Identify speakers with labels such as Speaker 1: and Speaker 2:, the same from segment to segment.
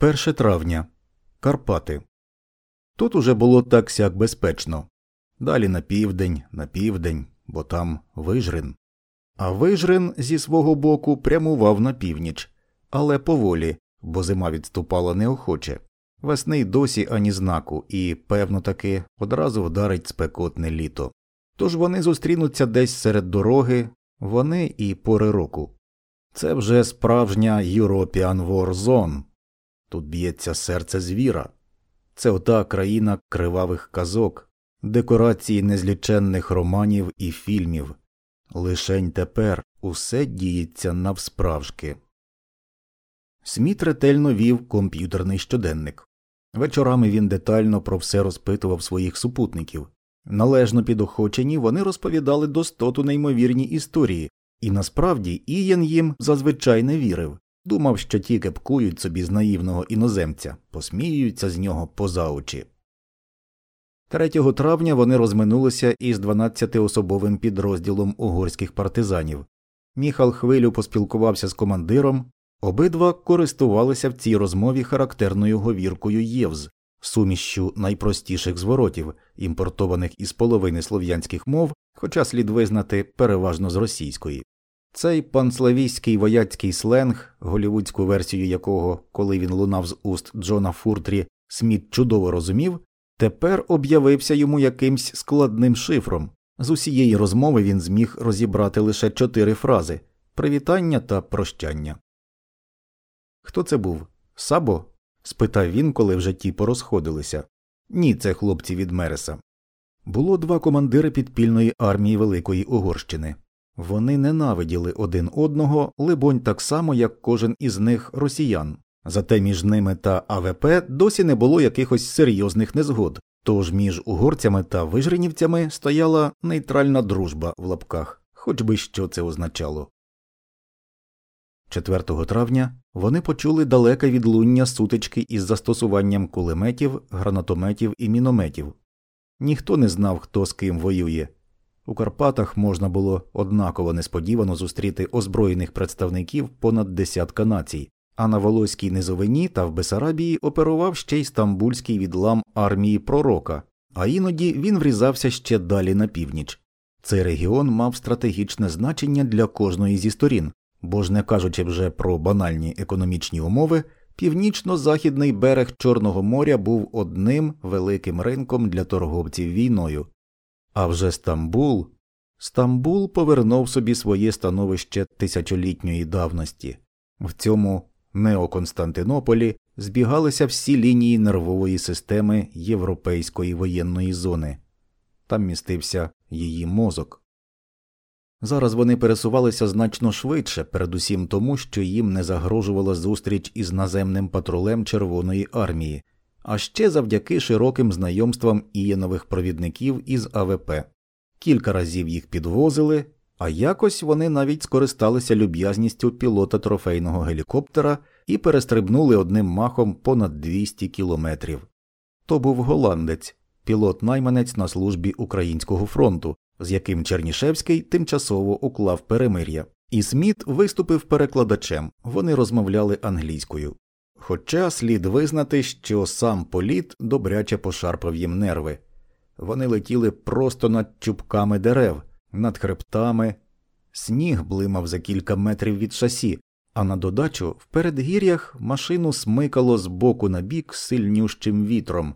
Speaker 1: 1 травня. Карпати. Тут уже було так сяк безпечно. Далі на південь, на південь, бо там вижрин. А вижрин зі свого боку прямував на північ, але поволі, бо зима відступала неохоче. Весни досі ані знаку, і, певно таки, одразу вдарить спекотне літо. Тож вони зустрінуться десь серед дороги, вони і пори року. Це вже справжня European War Zone. Тут б'ється серце звіра. Це ота країна кривавих казок, декорації незліченних романів і фільмів. Лишень тепер усе діється навсправжки. Сміт ретельно вів комп'ютерний щоденник. Вечорами він детально про все розпитував своїх супутників. Належно підохочені вони розповідали достоту неймовірні історії, і насправді Ієн їм зазвичай не вірив, думав, що ті кепкують собі з наївного іноземця, посміюються з нього поза очі. 3 травня вони розминулися із 12-особовим підрозділом угорських партизанів. Міхал хвилю поспілкувався з командиром, обидва користувалися в цій розмові характерною говіркою Євз, сумішчю найпростіших зворотів, імпортованих із половини слов'янських мов, хоча слід визнати переважно з російської. Цей панславійський вояцький сленг, голівудську версію якого, коли він лунав з уст Джона Фуртрі, Сміт чудово розумів, тепер об'явився йому якимсь складним шифром. З усієї розмови він зміг розібрати лише чотири фрази привітання та прощання. Хто це був? Сабо? спитав він, коли вже ті порозходилися. Ні, це хлопці від Мереса. Було два командири підпільної армії Великої Угорщини. Вони ненавиділи один одного, либонь, так само, як кожен із них росіян. Зате між ними та АВП досі не було якихось серйозних незгод, тож між угорцями та вижренівцями стояла нейтральна дружба в лапках, хоч би що це означало. 4 травня вони почули далеке відлуння сутички із застосуванням кулеметів, гранатометів і мінометів. Ніхто не знав, хто з ким воює. У Карпатах можна було однаково несподівано зустріти озброєних представників понад десятка націй, а на Волоській низовині та в Бесарабії оперував ще й стамбульський відлам армії пророка, а іноді він врізався ще далі на північ. Цей регіон мав стратегічне значення для кожної зі сторін, бо ж не кажучи вже про банальні економічні умови, північно-західний берег Чорного моря був одним великим ринком для торговців війною. А вже Стамбул. Стамбул повернув собі своє становище тисячолітньої давності. В цьому Неоконстантинополі збігалися всі лінії нервової системи Європейської воєнної зони. Там містився її мозок. Зараз вони пересувалися значно швидше, передусім тому, що їм не загрожувала зустріч із наземним патрулем Червоної армії, а ще завдяки широким знайомствам ієнових провідників із АВП. Кілька разів їх підвозили, а якось вони навіть скористалися люб'язністю пілота трофейного гелікоптера і перестрибнули одним махом понад 200 кілометрів. То був голландець, пілот найманець на службі Українського фронту, з яким Чернішевський тимчасово уклав перемир'я, і Сміт виступив перекладачем, вони розмовляли англійською. Хоча слід визнати, що сам політ добряче пошарпав їм нерви. Вони летіли просто над чубками дерев, над хребтами, сніг блимав за кілька метрів від шасі, а на додачу в передгір'ях машину смикало з боку на бік сильнющим вітром,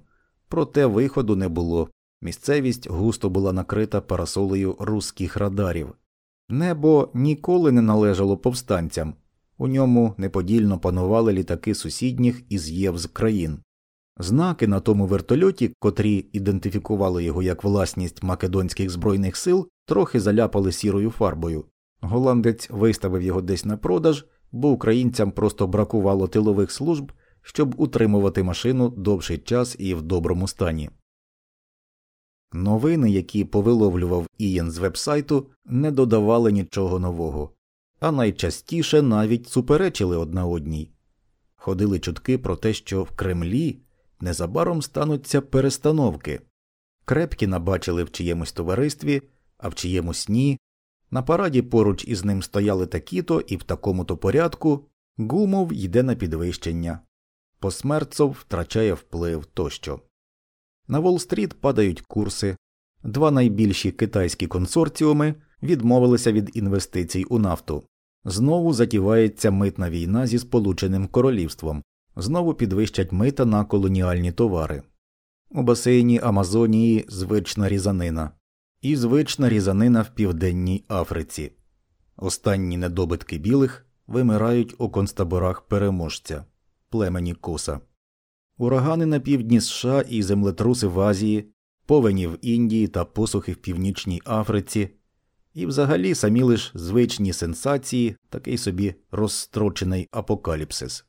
Speaker 1: проте виходу не було. Місцевість густо була накрита парасолею руських радарів. Небо ніколи не належало повстанцям, у ньому неподільно панували літаки сусідніх із Євз країн. Знаки на тому вертольоті, котрі ідентифікували його як власність македонських збройних сил, трохи заляпали сірою фарбою. Голландець виставив його десь на продаж, бо українцям просто бракувало тилових служб, щоб утримувати машину довший час і в доброму стані. Новини, які повиловлював Ієн з вебсайту, не додавали нічого нового, а найчастіше навіть суперечили одна одній. Ходили чутки про те, що в Кремлі незабаром стануться перестановки. Крепкіна бачили в чиємусь товаристві, а в чиємусь ні. На параді поруч із ним стояли такі то і в такому то порядку, гумов йде на підвищення. посмерцов втрачає вплив тощо. На Уолл-стріт падають курси, два найбільші китайські консорціуми відмовилися від інвестицій у нафту. Знову затівається митна війна зі Сполученим Королівством, знову підвищать мита на колоніальні товари. У басейні Амазонії звична різанина, і звична різанина в Південній Африці. Останні недобитки білих вимирають у концтаборах переможця, племені Куса. Урагани на півдні США і землетруси в Азії, повені в Індії та посухи в Північній Африці, і взагалі самі лиш звичні сенсації, такий собі розстрочений апокаліпсис.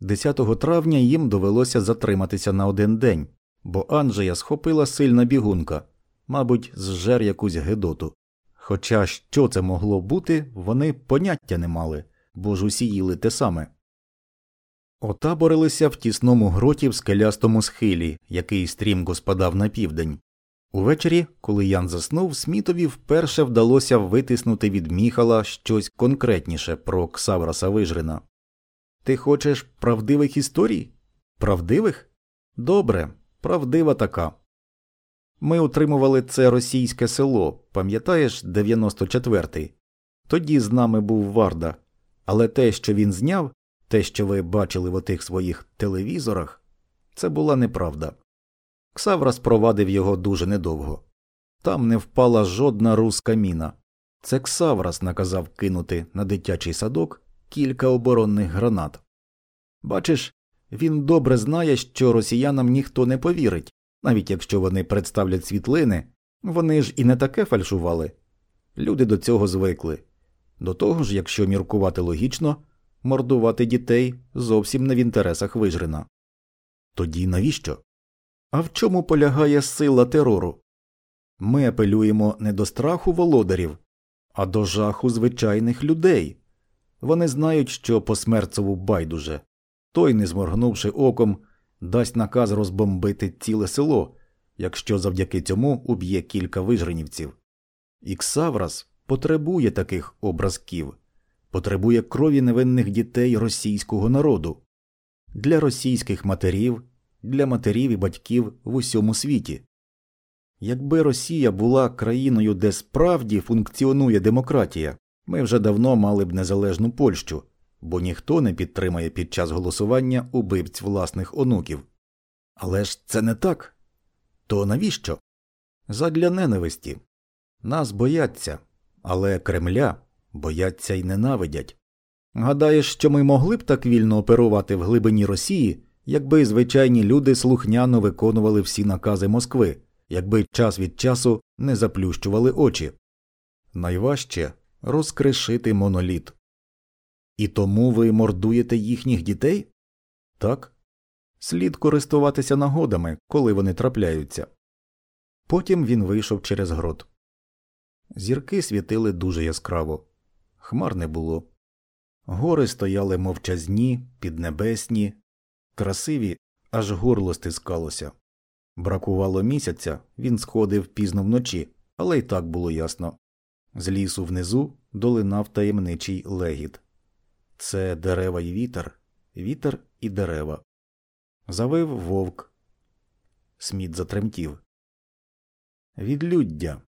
Speaker 1: 10 травня їм довелося затриматися на один день, бо Анджея схопила сильна бігунка, мабуть, зжер якусь гедоту. Хоча що це могло бути, вони поняття не мали, бо ж усі їли те саме. Отаборилися в тісному гроті в скелястому схилі, який стрімко спадав на південь. Увечері, коли Ян заснув, Смітові вперше вдалося витиснути від міхала щось конкретніше про Ксавраса Вижрина. Ти хочеш правдивих історій? Правдивих? Добре, правдива така. Ми утримували це російське село, пам'ятаєш, 94-й? Тоді з нами був Варда, але те, що він зняв, те, що ви бачили в отих своїх телевізорах, це була неправда. Ксаврас провадив його дуже недовго. Там не впала жодна руска міна. Це Ксаврас наказав кинути на дитячий садок кілька оборонних гранат. Бачиш, він добре знає, що росіянам ніхто не повірить, навіть якщо вони представлять світлини, вони ж і не таке фальшували. Люди до цього звикли. До того ж, якщо міркувати логічно, мордувати дітей зовсім не в інтересах Вижрина. Тоді навіщо? А в чому полягає сила терору? Ми апелюємо не до страху володарів, а до жаху звичайних людей. Вони знають, що по смерцеву байдуже, той, не зморгнувши оком, дасть наказ розбомбити ціле село, якщо завдяки цьому уб'є кілька вижренівців. Іксаврас потребує таких образків, потребує крові невинних дітей російського народу, для російських матерів, для матерів і батьків в усьому світі. Якби Росія була країною, де справді функціонує демократія, ми вже давно мали б незалежну Польщу, бо ніхто не підтримає під час голосування убивць власних онуків. Але ж це не так. То навіщо? Задля ненависті. Нас бояться, але Кремля бояться й ненавидять. Гадаєш, що ми могли б так вільно оперувати в глибині Росії, якби звичайні люди слухняно виконували всі накази Москви, якби час від часу не заплющували очі. Найважче розкришити моноліт. І тому ви мордуєте їхніх дітей? Так. Слід користуватися нагодами, коли вони трапляються. Потім він вийшов через грот. Зірки світили дуже яскраво, хмар не було. Гори стояли мовчазні, піднебесні, красиві, аж горло стискалося. Бракувало місяця, він сходив пізно вночі, але й так було ясно. З лісу внизу долинав таємничий легіт. Це дерева й вітер, вітер і дерева. Завив вовк. Сміт затремтів. Відлюддя,